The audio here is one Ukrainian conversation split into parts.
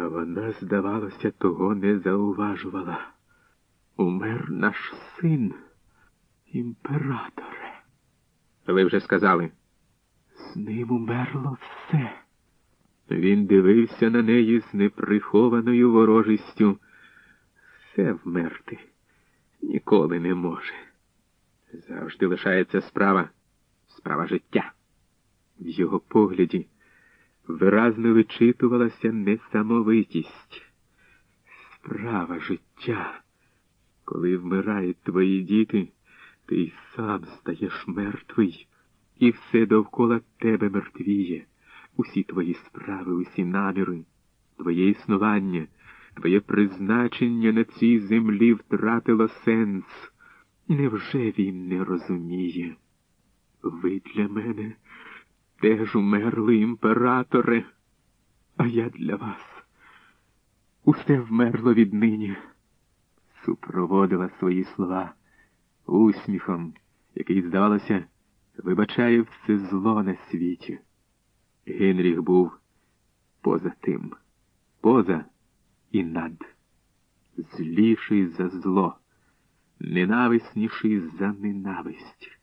А вона, здавалося, того не зауважувала. Умер наш син, імператоре. Ви вже сказали. З ним умерло все. Він дивився на неї з неприхованою ворожістю. Все вмерти ніколи не може. Завжди лишається справа, справа життя. В його погляді виразно вичитувалася несамовитість. Справа життя. Коли вмирають твої діти, ти й сам стаєш мертвий, і все довкола тебе мертвіє, усі твої справи, усі наміри, твоє існування, твоє призначення на цій землі втратило сенс. Невже він не розуміє? Ви для мене теж умерли, імператоре, а я для вас. Усе вмерло віднині, супроводила свої слова усміхом, який, здавалося, вибачає все зло на світі. Генріх був поза тим, поза і над, зліший за зло, ненависніший за ненависть.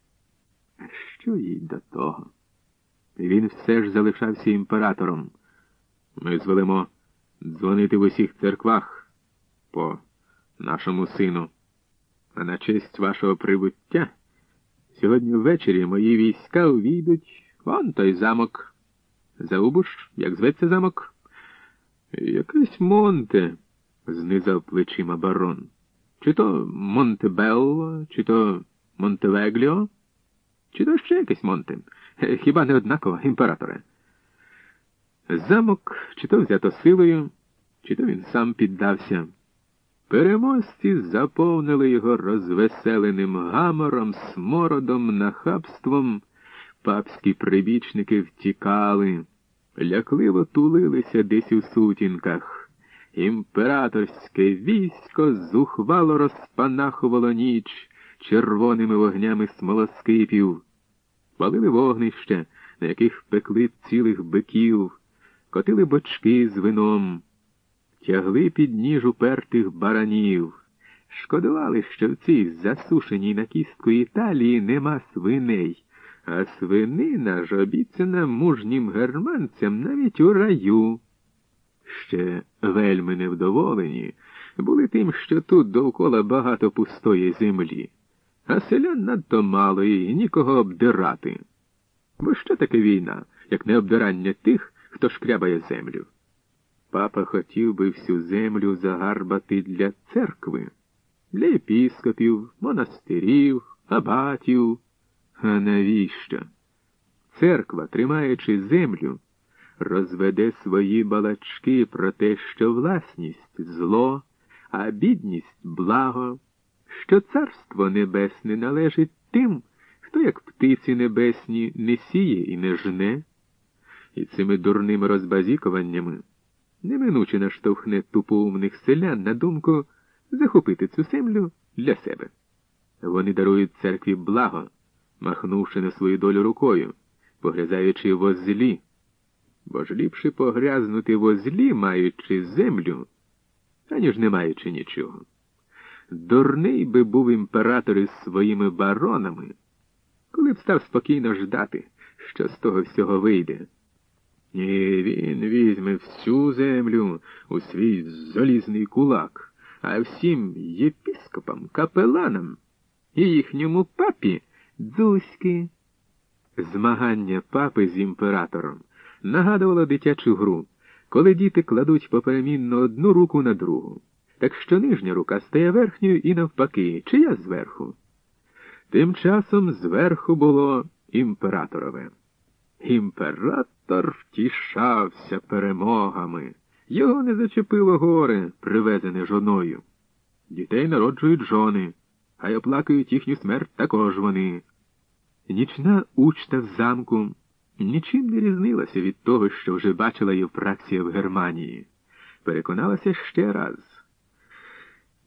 А що їй до того? Він все ж залишався імператором. Ми звелимо дзвонити в усіх церквах по нашому сину. А на честь вашого прибуття сьогодні ввечері мої війська увійдуть вон той замок. Заубуш, як зветься замок? Якесь Монте, знизав плечима барон. Чи то Монтебелло, чи то Монтевегліо, чи то ще якесь Монте. Хіба не однаково, імператоре? Замок чи то взято силою, чи то він сам піддався. Переможці заповнили його розвеселеним гамором, смородом, нахабством. Папські прибічники втікали, лякливо тулилися десь у сутінках. Імператорське військо зухвало розпанахувало ніч червоними вогнями смолоскипів, палили вогнища, на яких пекли цілих биків, котили бочки з вином тягли під ніж упертих баранів. Шкодували, що в цій засушеній на кістку Італії нема свиней, а свинина ж обіцяна мужнім германцям навіть у раю. Ще вельми невдоволені були тим, що тут довкола багато пустої землі, а селян надто мало і нікого обдирати. Бо що таке війна, як не обдирання тих, хто шкрябає землю? Папа хотів би всю землю загарбати для церкви, для епіскопів, монастирів, абатів. А навіщо? Церква, тримаючи землю, розведе свої балачки про те, що власність зло, а бідність благо, що царство небесне належить тим, хто, як птиці небесні, не сіє і не жне, і цими дурними розбазікуваннями неминуче наштовхне тупоумних селян на думку захопити цю землю для себе. Вони дарують церкві благо, махнувши на свою долю рукою, погрязаючи в озлі, бо ж ліпше погрязнути в озлі, маючи землю, аніж не маючи нічого. Дурний би був імператор із своїми баронами, коли б став спокійно ждати, що з того всього вийде. Ні, він візьме всю землю у свій залізний кулак, а всім єпіскопам, капеланам і їхньому папі дзузьки. Змагання папи з імператором нагадувало дитячу гру, коли діти кладуть поперемінно одну руку на другу. Так що нижня рука стає верхньою і навпаки, чия зверху. Тим часом зверху було імператорове. Імператор втішався перемогами. Його не зачепило горе, привезене жоною. Дітей народжують жони, а й оплакують їхню смерть також вони. Нічна учта в замку нічим не різнилася від того, що вже бачила Євпраксія в Германії. Переконалася ще раз.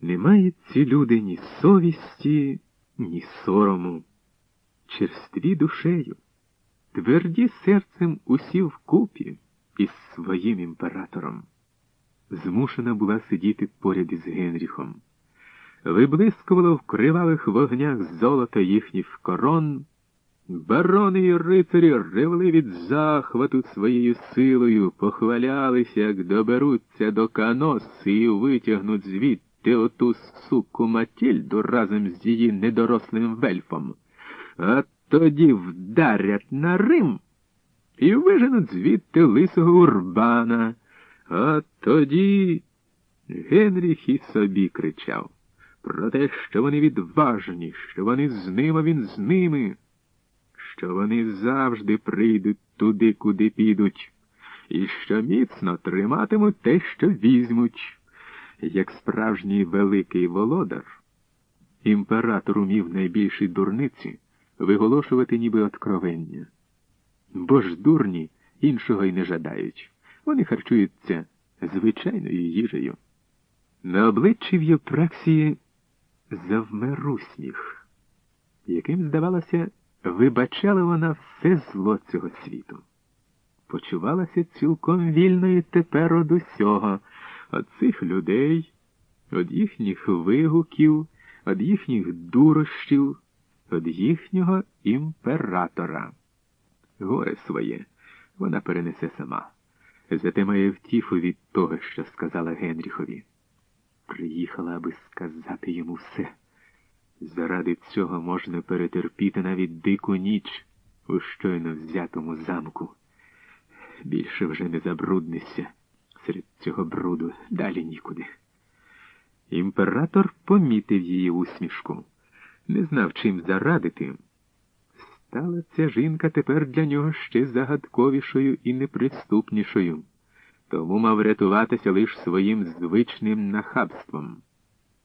Немає ці люди ні совісті, ні сорому, черстві душею тверді серцем усі вкупі із своїм імператором. змушена була сидіти поряд із Генріхом. Виблискувало в кривавих вогнях золото їхніх корон. Барони і рицарі ревли від захвату своєю силою, похвалялися, як доберуться до каноси і витягнуть звідти оту суку Матільду разом з її недорослим вельфом, а тоді вдарять на Рим і виженуть звідти лисого урбана, а тоді Генріх і собі кричав про те, що вони відважні, що вони з ним, а він з ними що вони завжди прийдуть туди, куди підуть, і що міцно триматимуть те, що візьмуть, як справжній великий володар. Імператор умів найбільші дурниці виголошувати ніби откровення. Бо ж дурні іншого й не жадають. Вони харчуються звичайною їжею. На обличчі в Євпраксії завмер усміх, яким, здавалося, Вибачала вона все зло цього світу. Почувалася цілком вільною тепер од усього, від цих людей, від їхніх вигуків, від їхніх дурощів, від їхнього імператора. Горе своє вона перенесе сама, зате має втіху від того, що сказала Генріхові. Приїхала, аби сказати йому все. Заради цього можна перетерпіти навіть дику ніч у щойно взятому замку. Більше вже не забруднися серед цього бруду далі нікуди. Імператор помітив її усмішку, не знав, чим зарадити. Стала ця жінка тепер для нього ще загадковішою і неприступнішою, тому мав рятуватися лише своїм звичним нахабством.